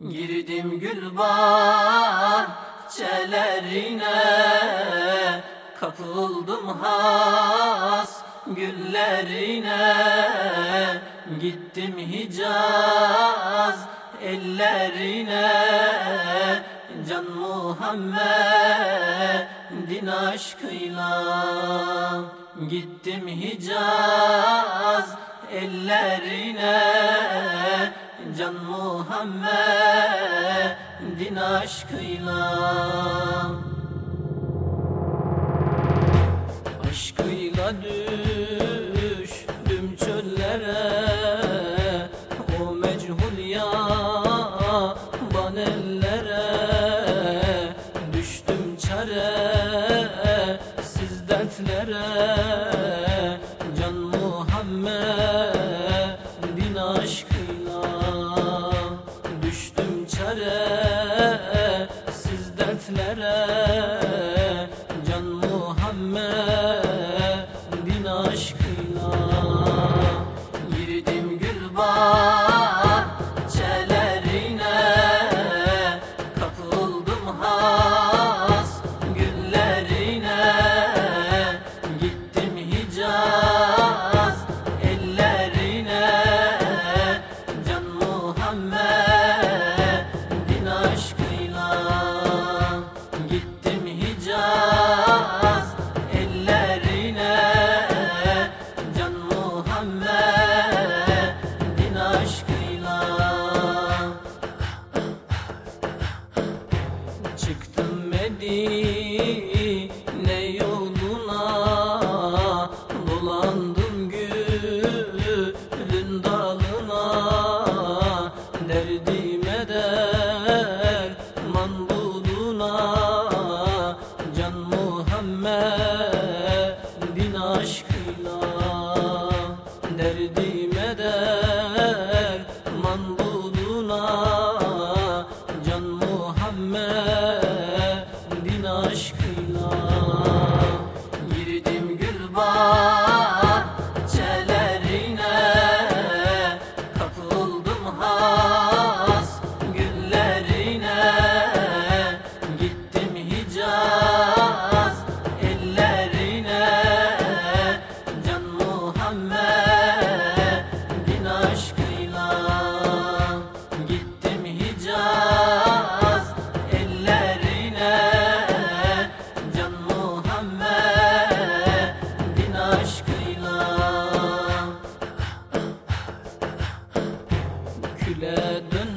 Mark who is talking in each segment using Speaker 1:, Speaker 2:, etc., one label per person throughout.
Speaker 1: Girdim gül bahçelerine Kapıldım has güllerine. Gittim Hicaz ellerine Can Muhammed'in aşkıyla. Gittim Hicaz ellerine Can Muhammed'in aşkıyla. Aşkıyla düştüm Muhammed'in aşkıyla Girdim gül bahçelerine Kapıldım has güllerine Gittim Hicaz ellerine Can Muhammed'in one بلاد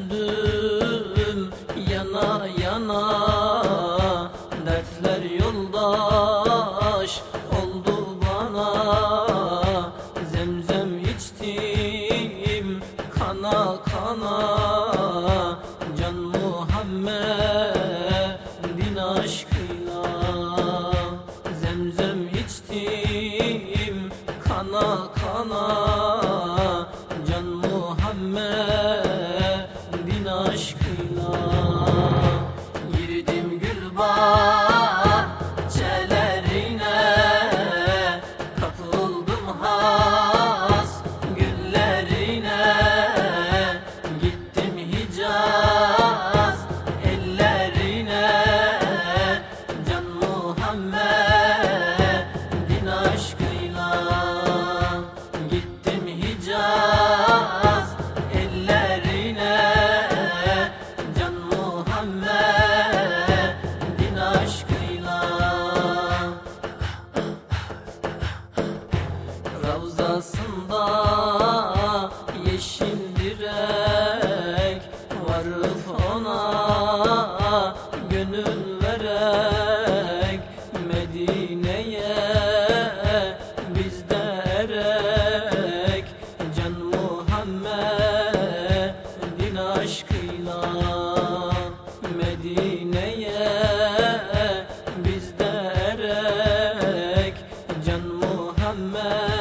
Speaker 1: ona gönül vererek Medine'ye biz de erek Can Muhammed'in aşkıyla Medine'ye biz de erek Can Muhammed